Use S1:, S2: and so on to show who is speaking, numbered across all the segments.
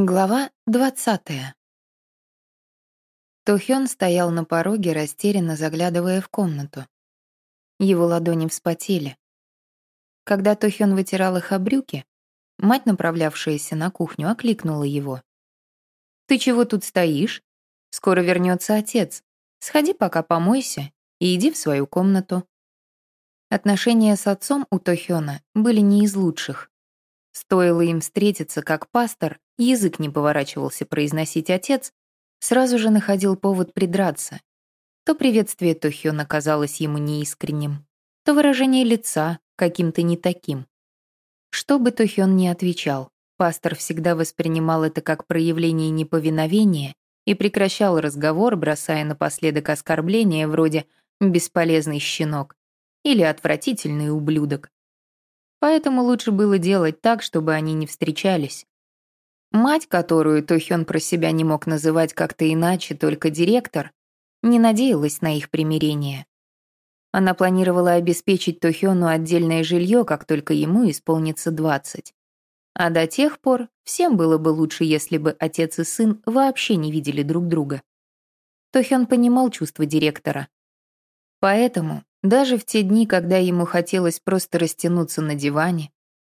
S1: Глава двадцатая. Тухён стоял на пороге, растерянно заглядывая в комнату. Его ладони вспотели. Когда Тухён вытирал их о брюки, мать, направлявшаяся на кухню, окликнула его. «Ты чего тут стоишь? Скоро вернется отец. Сходи пока помойся и иди в свою комнату». Отношения с отцом у Тохёна были не из лучших. Стоило им встретиться, как пастор, язык не поворачивался произносить отец, сразу же находил повод придраться. То приветствие Тохёна казалось ему неискренним, то выражение лица каким-то не таким. Что бы Тохён ни отвечал, пастор всегда воспринимал это как проявление неповиновения и прекращал разговор, бросая напоследок оскорбления вроде «бесполезный щенок» или «отвратительный ублюдок». Поэтому лучше было делать так, чтобы они не встречались. Мать, которую Тохён про себя не мог называть как-то иначе, только директор, не надеялась на их примирение. Она планировала обеспечить Тохёну отдельное жилье, как только ему исполнится 20. А до тех пор всем было бы лучше, если бы отец и сын вообще не видели друг друга. Тохён понимал чувства директора. Поэтому даже в те дни, когда ему хотелось просто растянуться на диване,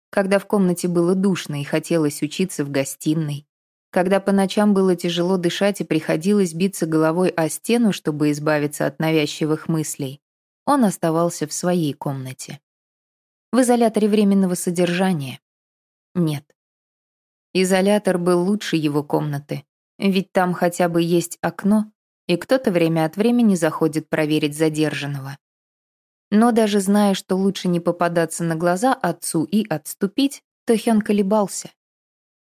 S1: когда в комнате было душно и хотелось учиться в гостиной, когда по ночам было тяжело дышать и приходилось биться головой о стену, чтобы избавиться от навязчивых мыслей, он оставался в своей комнате. В изоляторе временного содержания. Нет. Изолятор был лучше его комнаты, ведь там хотя бы есть окно, и кто-то время от времени заходит проверить задержанного. Но даже зная, что лучше не попадаться на глаза отцу и отступить, Тохён колебался.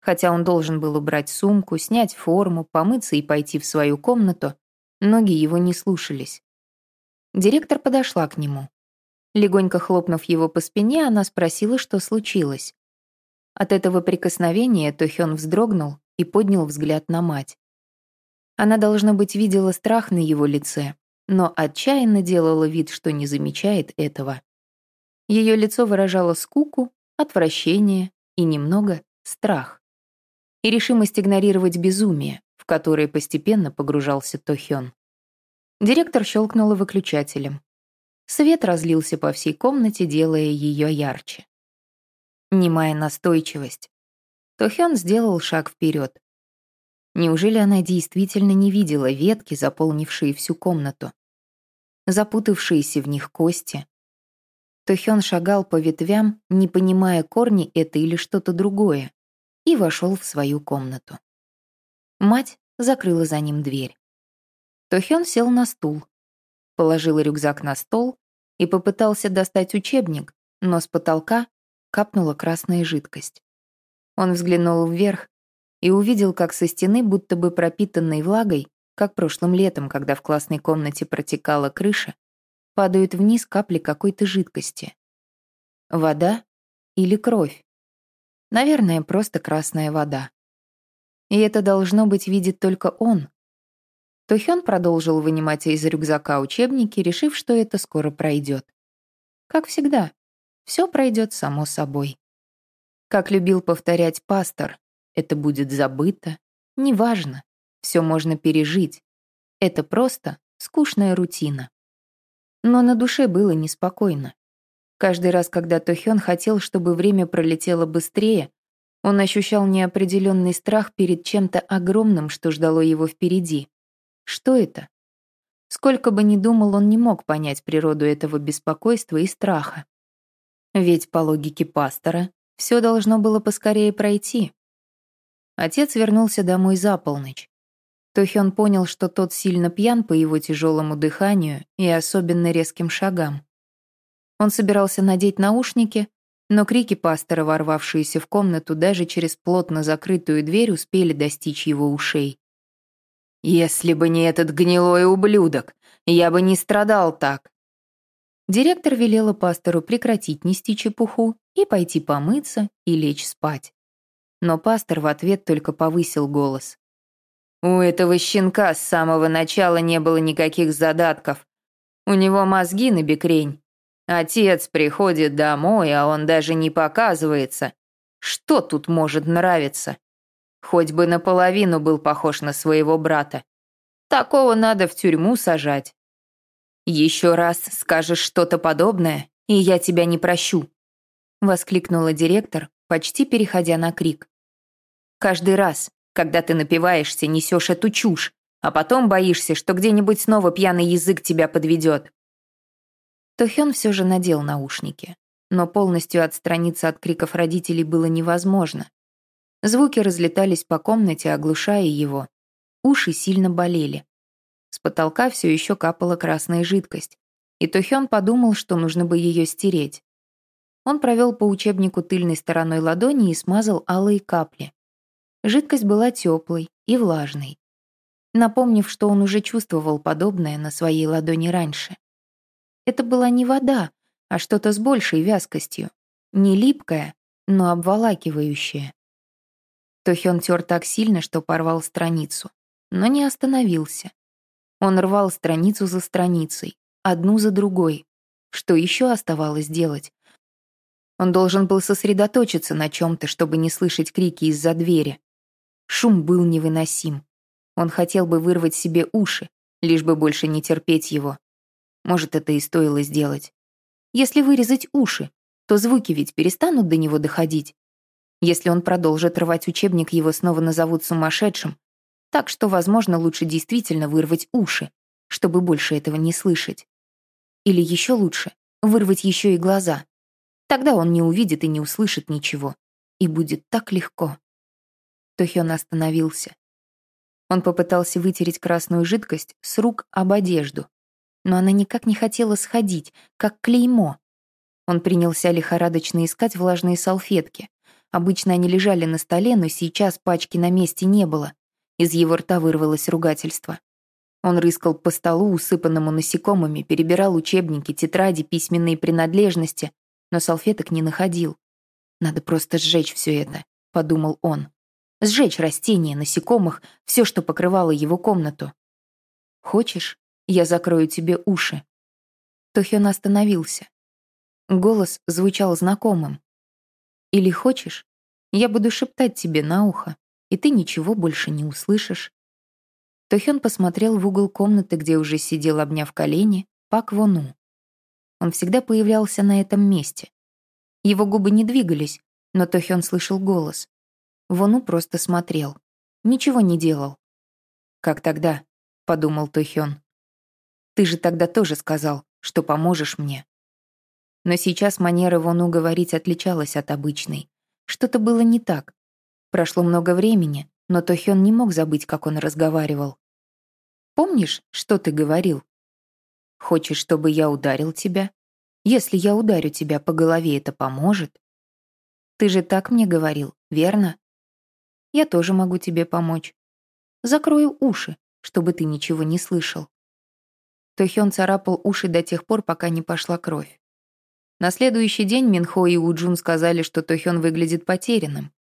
S1: Хотя он должен был убрать сумку, снять форму, помыться и пойти в свою комнату, ноги его не слушались. Директор подошла к нему. Легонько хлопнув его по спине, она спросила, что случилось. От этого прикосновения Тохён вздрогнул и поднял взгляд на мать. Она, должно быть, видела страх на его лице, но отчаянно делала вид, что не замечает этого. Ее лицо выражало скуку, отвращение и немного страх. И решимость игнорировать безумие, в которое постепенно погружался Тохён. Директор щелкнула выключателем. Свет разлился по всей комнате, делая ее ярче. Немая настойчивость. Тохён сделал шаг вперед. Неужели она действительно не видела ветки, заполнившие всю комнату? Запутавшиеся в них кости. Тохён шагал по ветвям, не понимая, корни это или что-то другое, и вошел в свою комнату. Мать закрыла за ним дверь. Тохён сел на стул, положил рюкзак на стол и попытался достать учебник, но с потолка капнула красная жидкость. Он взглянул вверх и увидел, как со стены, будто бы пропитанной влагой, как прошлым летом, когда в классной комнате протекала крыша, падают вниз капли какой-то жидкости. Вода или кровь? Наверное, просто красная вода. И это должно быть видит только он. Тухён продолжил вынимать из рюкзака учебники, решив, что это скоро пройдет. Как всегда, все пройдет само собой. Как любил повторять пастор, это будет забыто, неважно. Все можно пережить. Это просто скучная рутина. Но на душе было неспокойно. Каждый раз, когда Тохён хотел, чтобы время пролетело быстрее, он ощущал неопределенный страх перед чем-то огромным, что ждало его впереди. Что это? Сколько бы ни думал, он не мог понять природу этого беспокойства и страха. Ведь по логике пастора все должно было поскорее пройти. Отец вернулся домой за полночь. Тохён понял, что тот сильно пьян по его тяжелому дыханию и особенно резким шагам. Он собирался надеть наушники, но крики пастора, ворвавшиеся в комнату даже через плотно закрытую дверь, успели достичь его ушей. «Если бы не этот гнилой ублюдок, я бы не страдал так!» Директор велела пастору прекратить нести чепуху и пойти помыться и лечь спать. Но пастор в ответ только повысил голос. У этого щенка с самого начала не было никаких задатков. У него мозги на бекрень. Отец приходит домой, а он даже не показывается. Что тут может нравиться? Хоть бы наполовину был похож на своего брата. Такого надо в тюрьму сажать. Еще раз скажешь что-то подобное, и я тебя не прощу», — воскликнула директор, почти переходя на крик. «Каждый раз, когда ты напиваешься, несешь эту чушь, а потом боишься, что где-нибудь снова пьяный язык тебя подведет». Тохён все же надел наушники, но полностью отстраниться от криков родителей было невозможно. Звуки разлетались по комнате, оглушая его. Уши сильно болели. С потолка все еще капала красная жидкость, и Тохён подумал, что нужно бы ее стереть. Он провел по учебнику тыльной стороной ладони и смазал алые капли. Жидкость была теплой и влажной. Напомнив, что он уже чувствовал подобное на своей ладони раньше. Это была не вода, а что-то с большей вязкостью. Не липкое, но обволакивающее. Тохён тер так сильно, что порвал страницу, но не остановился. Он рвал страницу за страницей, одну за другой. Что еще оставалось делать? Он должен был сосредоточиться на чем-то, чтобы не слышать крики из-за двери. Шум был невыносим. Он хотел бы вырвать себе уши, лишь бы больше не терпеть его. Может, это и стоило сделать. Если вырезать уши, то звуки ведь перестанут до него доходить. Если он продолжит рвать учебник, его снова назовут сумасшедшим. Так что, возможно, лучше действительно вырвать уши, чтобы больше этого не слышать. Или еще лучше, вырвать еще и глаза. Тогда он не увидит и не услышит ничего. И будет так легко. Тохён остановился. Он попытался вытереть красную жидкость с рук об одежду. Но она никак не хотела сходить, как клеймо. Он принялся лихорадочно искать влажные салфетки. Обычно они лежали на столе, но сейчас пачки на месте не было. Из его рта вырвалось ругательство. Он рыскал по столу, усыпанному насекомыми, перебирал учебники, тетради, письменные принадлежности, но салфеток не находил. «Надо просто сжечь все это», — подумал он. «Сжечь растения, насекомых, все, что покрывало его комнату». «Хочешь, я закрою тебе уши?» Тохён остановился. Голос звучал знакомым. Или хочешь, я буду шептать тебе на ухо, и ты ничего больше не услышишь. Тохён посмотрел в угол комнаты, где уже сидел, обняв колени, Пак Вону. Он всегда появлялся на этом месте. Его губы не двигались, но Тохён слышал голос. Вону просто смотрел. Ничего не делал. «Как тогда?» — подумал Тохён. «Ты же тогда тоже сказал, что поможешь мне». Но сейчас манера Вону говорить отличалась от обычной. Что-то было не так. Прошло много времени, но Тохён не мог забыть, как он разговаривал. «Помнишь, что ты говорил? Хочешь, чтобы я ударил тебя? Если я ударю тебя по голове, это поможет? Ты же так мне говорил, верно? Я тоже могу тебе помочь. Закрою уши, чтобы ты ничего не слышал». Тохён царапал уши до тех пор, пока не пошла кровь. На следующий день Минхо и Уджун сказали, что Тохён выглядит потерянным.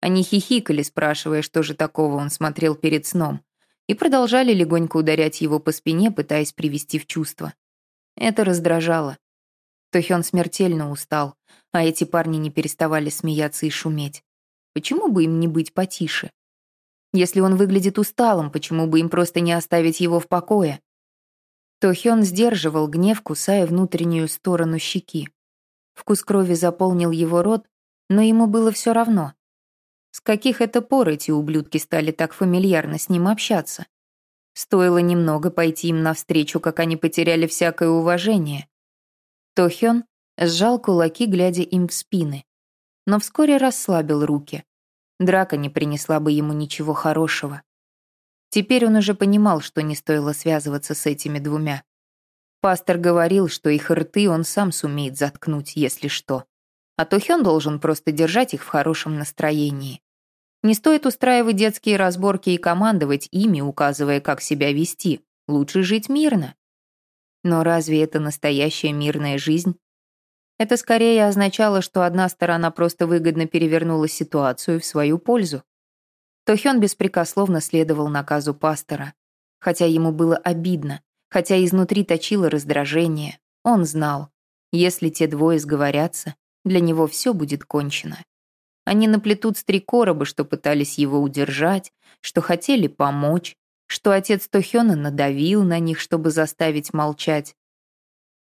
S1: Они хихикали, спрашивая, что же такого он смотрел перед сном, и продолжали легонько ударять его по спине, пытаясь привести в чувство. Это раздражало. Тохён смертельно устал, а эти парни не переставали смеяться и шуметь. Почему бы им не быть потише? Если он выглядит усталым, почему бы им просто не оставить его в покое? то Хён сдерживал гнев, кусая внутреннюю сторону щеки. Вкус крови заполнил его рот, но ему было все равно. С каких это пор эти ублюдки стали так фамильярно с ним общаться? Стоило немного пойти им навстречу, как они потеряли всякое уважение. Тохён сжал кулаки, глядя им в спины, но вскоре расслабил руки. Драка не принесла бы ему ничего хорошего. Теперь он уже понимал, что не стоило связываться с этими двумя. Пастор говорил, что их рты он сам сумеет заткнуть, если что. А то Хён должен просто держать их в хорошем настроении. Не стоит устраивать детские разборки и командовать ими, указывая, как себя вести. Лучше жить мирно. Но разве это настоящая мирная жизнь? Это скорее означало, что одна сторона просто выгодно перевернула ситуацию в свою пользу то Хён беспрекословно следовал наказу пастора. Хотя ему было обидно, хотя изнутри точило раздражение, он знал, если те двое сговорятся, для него все будет кончено. Они наплетут с три короба, что пытались его удержать, что хотели помочь, что отец Тохёна надавил на них, чтобы заставить молчать.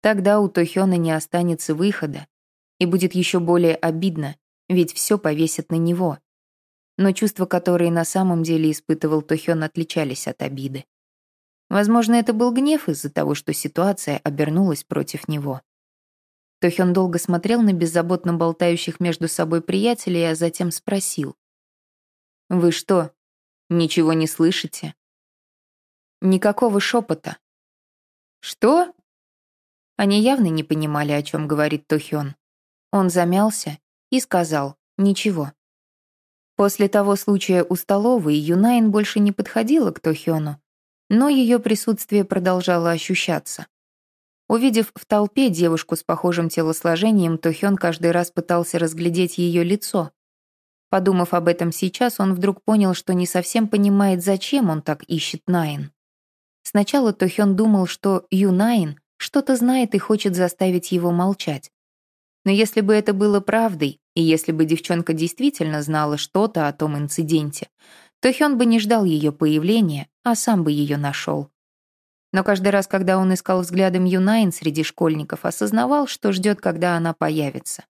S1: Тогда у Тохёна не останется выхода, и будет еще более обидно, ведь все повесят на него. Но чувства, которые на самом деле испытывал Тохён, отличались от обиды. Возможно, это был гнев из-за того, что ситуация обернулась против него. Тохён долго смотрел на беззаботно болтающих между собой приятелей, а затем спросил. «Вы что, ничего не слышите?» Никакого шепота. «Что?» Они явно не понимали, о чем говорит Тохён. Он замялся и сказал «ничего». После того случая у столовой Юнайн больше не подходила к Тохёну, но ее присутствие продолжало ощущаться. Увидев в толпе девушку с похожим телосложением, Тохён каждый раз пытался разглядеть ее лицо. Подумав об этом сейчас, он вдруг понял, что не совсем понимает, зачем он так ищет Найн. Сначала Тохён думал, что Юнайн что-то знает и хочет заставить его молчать. Но если бы это было правдой, и если бы девчонка действительно знала что-то о том инциденте, то Хён бы не ждал ее появления, а сам бы ее нашел. Но каждый раз, когда он искал взглядом Юнайн среди школьников, осознавал, что ждет, когда она появится.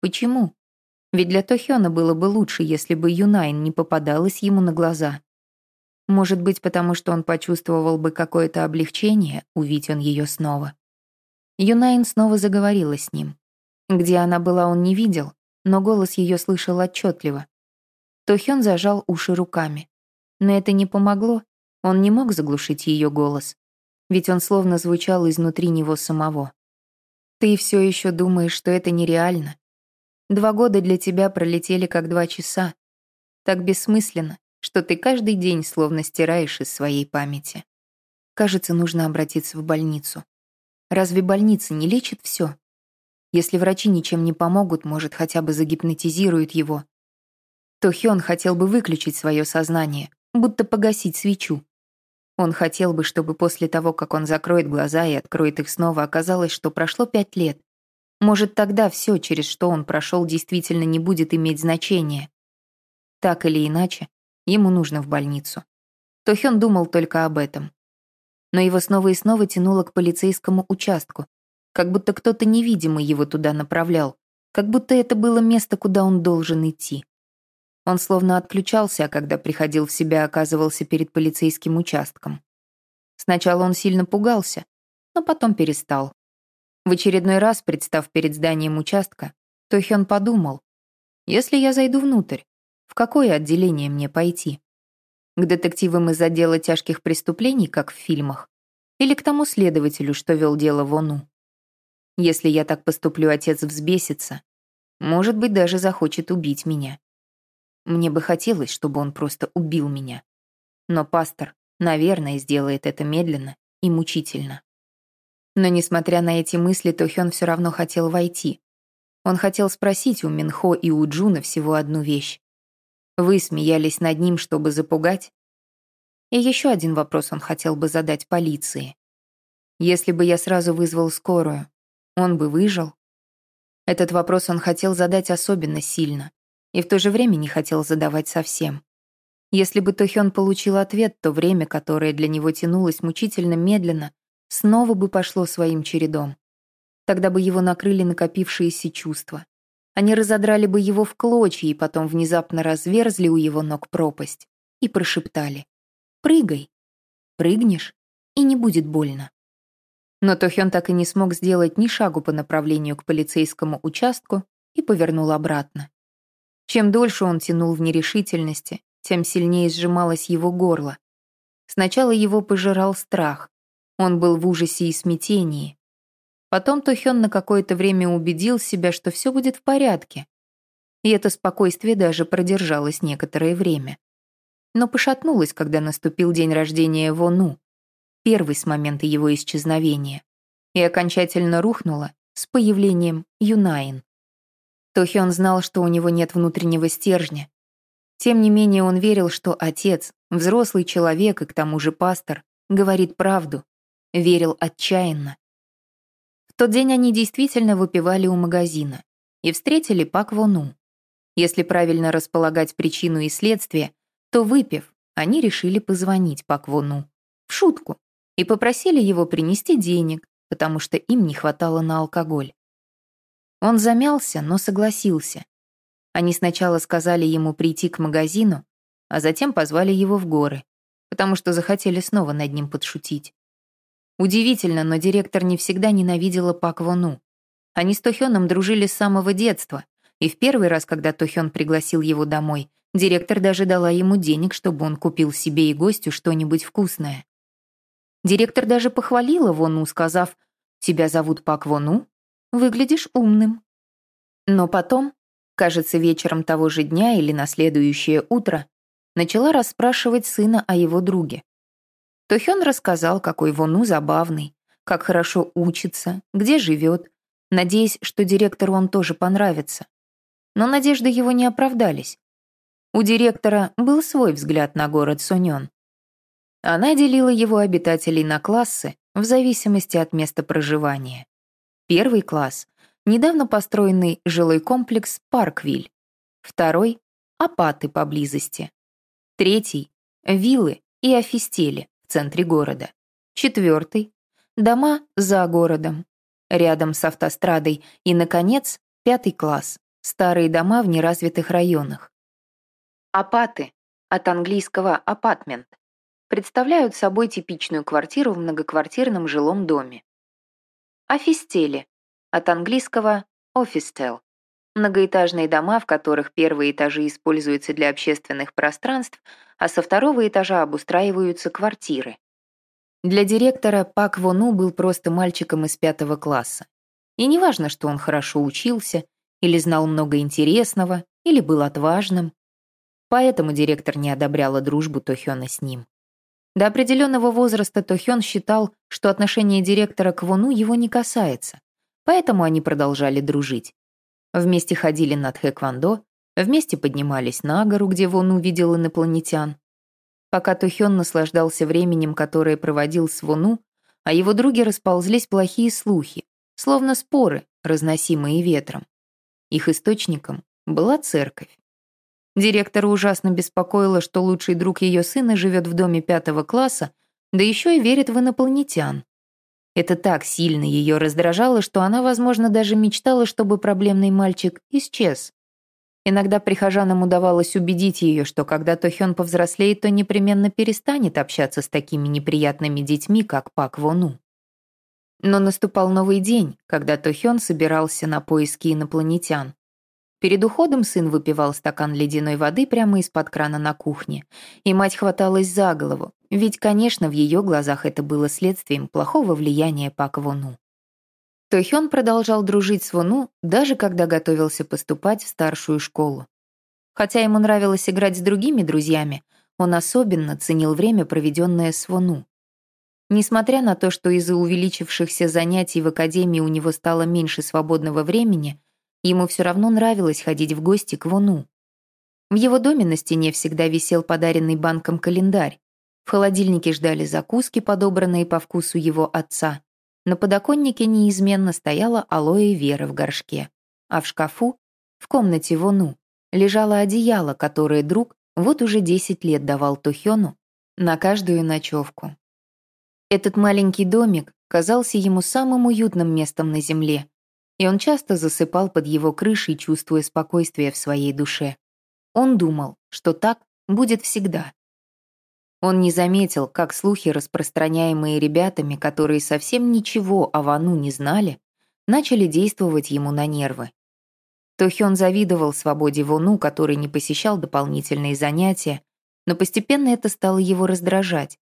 S1: Почему? Ведь для Тохёна было бы лучше, если бы Юнайн не попадалась ему на глаза. Может быть, потому что он почувствовал бы какое-то облегчение, увидеть он ее снова. Юнайн снова заговорила с ним. Где она была, он не видел, но голос ее слышал отчетливо. Тохён зажал уши руками. Но это не помогло, он не мог заглушить ее голос, ведь он словно звучал изнутри него самого. «Ты все еще думаешь, что это нереально? Два года для тебя пролетели как два часа. Так бессмысленно, что ты каждый день словно стираешь из своей памяти. Кажется, нужно обратиться в больницу. Разве больница не лечит все? Если врачи ничем не помогут, может, хотя бы загипнотизируют его, то Хён хотел бы выключить свое сознание, будто погасить свечу. Он хотел бы, чтобы после того, как он закроет глаза и откроет их снова, оказалось, что прошло пять лет. Может, тогда все, через что он прошел, действительно не будет иметь значения. Так или иначе, ему нужно в больницу. То Хён думал только об этом. Но его снова и снова тянуло к полицейскому участку, как будто кто-то невидимый его туда направлял, как будто это было место, куда он должен идти. Он словно отключался, а когда приходил в себя, оказывался перед полицейским участком. Сначала он сильно пугался, но потом перестал. В очередной раз, представ перед зданием участка, Тохён подумал, если я зайду внутрь, в какое отделение мне пойти? К детективам из отдела тяжких преступлений, как в фильмах, или к тому следователю, что вел дело в ОНУ? Если я так поступлю, отец взбесится. Может быть, даже захочет убить меня. Мне бы хотелось, чтобы он просто убил меня. Но пастор, наверное, сделает это медленно и мучительно. Но несмотря на эти мысли, Тохён все равно хотел войти. Он хотел спросить у Минхо и у Джуна всего одну вещь. Вы смеялись над ним, чтобы запугать? И еще один вопрос он хотел бы задать полиции. Если бы я сразу вызвал скорую, он бы выжил? Этот вопрос он хотел задать особенно сильно, и в то же время не хотел задавать совсем. Если бы Тохён получил ответ, то время, которое для него тянулось мучительно медленно, снова бы пошло своим чередом. Тогда бы его накрыли накопившиеся чувства. Они разодрали бы его в клочья и потом внезапно разверзли у его ног пропасть и прошептали «Прыгай! Прыгнешь, и не будет больно». Но Тохён так и не смог сделать ни шагу по направлению к полицейскому участку и повернул обратно. Чем дольше он тянул в нерешительности, тем сильнее сжималось его горло. Сначала его пожирал страх. Он был в ужасе и смятении. Потом Тохён на какое-то время убедил себя, что все будет в порядке. И это спокойствие даже продержалось некоторое время. Но пошатнулось, когда наступил день рождения Вону, первый с момента его исчезновения, и окончательно рухнуло с появлением Юнаин. Тохион знал, что у него нет внутреннего стержня. Тем не менее он верил, что отец, взрослый человек и к тому же пастор, говорит правду. Верил отчаянно. Тот день они действительно выпивали у магазина и встретили Пак Вону. Если правильно располагать причину и следствие, то, выпив, они решили позвонить Паквону. В шутку. И попросили его принести денег, потому что им не хватало на алкоголь. Он замялся, но согласился. Они сначала сказали ему прийти к магазину, а затем позвали его в горы, потому что захотели снова над ним подшутить. Удивительно, но директор не всегда ненавидела Пак Вону. Они с Тохёном дружили с самого детства, и в первый раз, когда Тохён пригласил его домой, директор даже дала ему денег, чтобы он купил себе и гостю что-нибудь вкусное. Директор даже похвалила Вону, сказав, «Тебя зовут Пак Вону? Выглядишь умным». Но потом, кажется, вечером того же дня или на следующее утро, начала расспрашивать сына о его друге. Тохён рассказал, какой Вону забавный, как хорошо учится, где живет, надеясь, что директору он тоже понравится. Но надежды его не оправдались. У директора был свой взгляд на город Сонён. Она делила его обитателей на классы в зависимости от места проживания. Первый класс — недавно построенный жилой комплекс Парквиль. Второй — апаты поблизости. Третий — виллы и офистели в центре города. Четвертый — дома за городом, рядом с автострадой. И, наконец, пятый класс — старые дома в неразвитых районах. Апаты, от английского «апартмент», представляют собой типичную квартиру в многоквартирном жилом доме. Офистели, от английского «office многоэтажные дома, в которых первые этажи используются для общественных пространств, а со второго этажа обустраиваются квартиры. Для директора Пак Вону был просто мальчиком из пятого класса. И неважно, что он хорошо учился, или знал много интересного, или был отважным. Поэтому директор не одобряла дружбу Тохёна с ним. До определенного возраста Тохён считал, что отношение директора к Вону его не касается, поэтому они продолжали дружить. Вместе ходили на тхэквондо, вместе поднимались на гору, где Вон увидел инопланетян. Пока Тухён наслаждался временем, которое проводил с Вону, а его други расползлись плохие слухи, словно споры, разносимые ветром. Их источником была церковь. Директора ужасно беспокоило, что лучший друг ее сына живет в доме пятого класса, да еще и верит в инопланетян. Это так сильно ее раздражало, что она, возможно, даже мечтала, чтобы проблемный мальчик исчез. Иногда прихожанам удавалось убедить ее, что когда Тохён повзрослеет, то непременно перестанет общаться с такими неприятными детьми, как Пак Вону. Но наступал новый день, когда Тохён собирался на поиски инопланетян. Перед уходом сын выпивал стакан ледяной воды прямо из-под крана на кухне, и мать хваталась за голову, ведь, конечно, в ее глазах это было следствием плохого влияния Пак Вону. Тохён продолжал дружить с Вону, даже когда готовился поступать в старшую школу. Хотя ему нравилось играть с другими друзьями, он особенно ценил время, проведенное с Вону. Несмотря на то, что из-за увеличившихся занятий в академии у него стало меньше свободного времени, Ему все равно нравилось ходить в гости к Вону. В его доме на стене всегда висел подаренный банком календарь. В холодильнике ждали закуски, подобранные по вкусу его отца. На подоконнике неизменно стояла алоэ вера в горшке. А в шкафу, в комнате Вону, лежало одеяло, которое друг вот уже 10 лет давал Тухёну на каждую ночевку. Этот маленький домик казался ему самым уютным местом на земле, и он часто засыпал под его крышей, чувствуя спокойствие в своей душе. Он думал, что так будет всегда. Он не заметил, как слухи, распространяемые ребятами, которые совсем ничего о Вану не знали, начали действовать ему на нервы. Тохён завидовал свободе Вону, который не посещал дополнительные занятия, но постепенно это стало его раздражать.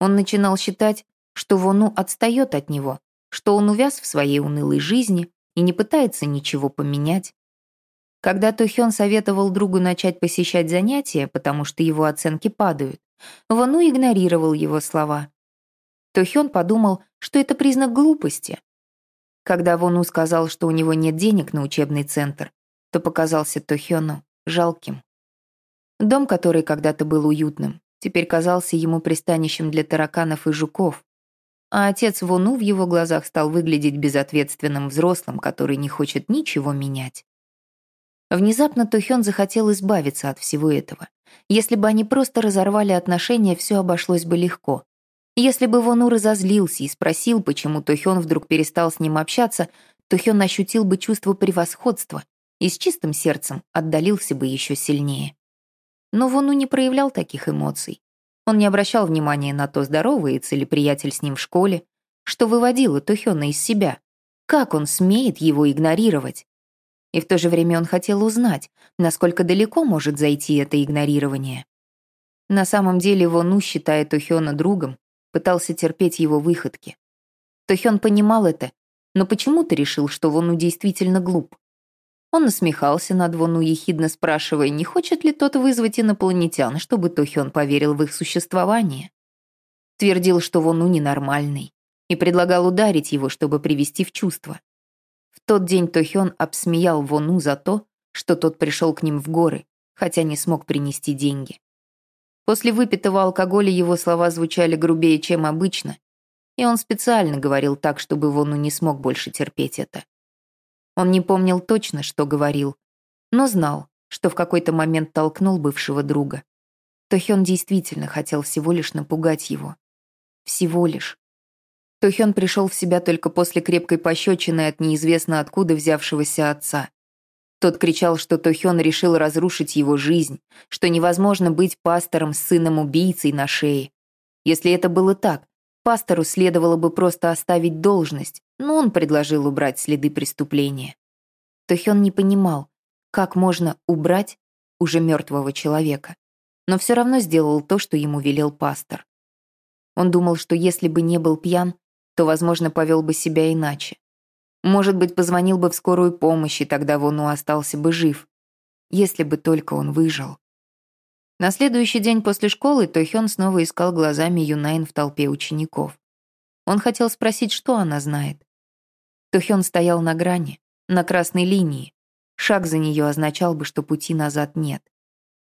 S1: Он начинал считать, что Вону отстает от него, что он увяз в своей унылой жизни, и не пытается ничего поменять. Когда Тухён советовал другу начать посещать занятия, потому что его оценки падают, Вану игнорировал его слова. Тухён подумал, что это признак глупости. Когда Вану сказал, что у него нет денег на учебный центр, то показался Тухёну жалким. Дом, который когда-то был уютным, теперь казался ему пристанищем для тараканов и жуков а отец Вону в его глазах стал выглядеть безответственным взрослым, который не хочет ничего менять. Внезапно Тухён захотел избавиться от всего этого. Если бы они просто разорвали отношения, все обошлось бы легко. Если бы Вону разозлился и спросил, почему Тухён вдруг перестал с ним общаться, Тухён ощутил бы чувство превосходства и с чистым сердцем отдалился бы еще сильнее. Но Вону не проявлял таких эмоций. Он не обращал внимания на то, здоровается ли приятель с ним в школе, что выводило Тухёна из себя. Как он смеет его игнорировать? И в то же время он хотел узнать, насколько далеко может зайти это игнорирование. На самом деле Вону, считая Тухёна другом, пытался терпеть его выходки. Тухён понимал это, но почему-то решил, что Вону действительно глуп. Он насмехался над Вону, ехидно спрашивая, не хочет ли тот вызвать инопланетян, чтобы Тухён поверил в их существование. Твердил, что Вону ненормальный, и предлагал ударить его, чтобы привести в чувство. Тот день Тохён обсмеял Вону за то, что тот пришел к ним в горы, хотя не смог принести деньги. После выпитого алкоголя его слова звучали грубее, чем обычно, и он специально говорил так, чтобы Вону не смог больше терпеть это. Он не помнил точно, что говорил, но знал, что в какой-то момент толкнул бывшего друга. Тохён действительно хотел всего лишь напугать его. Всего лишь. Тухён пришел в себя только после крепкой пощечины от неизвестно откуда взявшегося отца. Тот кричал, что Тухён решил разрушить его жизнь, что невозможно быть пастором с сыном-убийцей на шее. Если это было так, пастору следовало бы просто оставить должность, но он предложил убрать следы преступления. Тухён не понимал, как можно убрать уже мертвого человека, но все равно сделал то, что ему велел пастор. Он думал, что если бы не был пьян, то, возможно, повел бы себя иначе. Может быть, позвонил бы в скорую помощь, и тогда Вону остался бы жив. Если бы только он выжил. На следующий день после школы Тохён снова искал глазами Юнайн в толпе учеников. Он хотел спросить, что она знает. Тохён стоял на грани, на красной линии. Шаг за нее означал бы, что пути назад нет.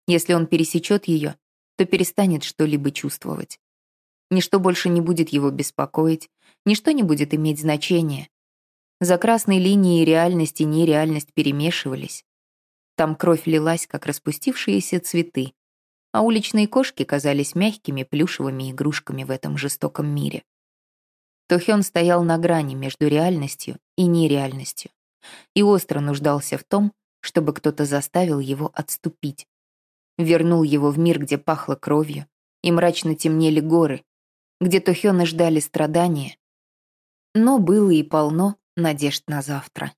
S1: Если он пересечет ее, то перестанет что-либо чувствовать. Ничто больше не будет его беспокоить, ничто не будет иметь значения. За красной линией реальность и нереальность перемешивались. Там кровь лилась, как распустившиеся цветы, а уличные кошки казались мягкими плюшевыми игрушками в этом жестоком мире. Тохён стоял на грани между реальностью и нереальностью и остро нуждался в том, чтобы кто-то заставил его отступить. Вернул его в мир, где пахло кровью, и мрачно темнели горы, где Тохёна ждали страдания, но было и полно надежд на завтра.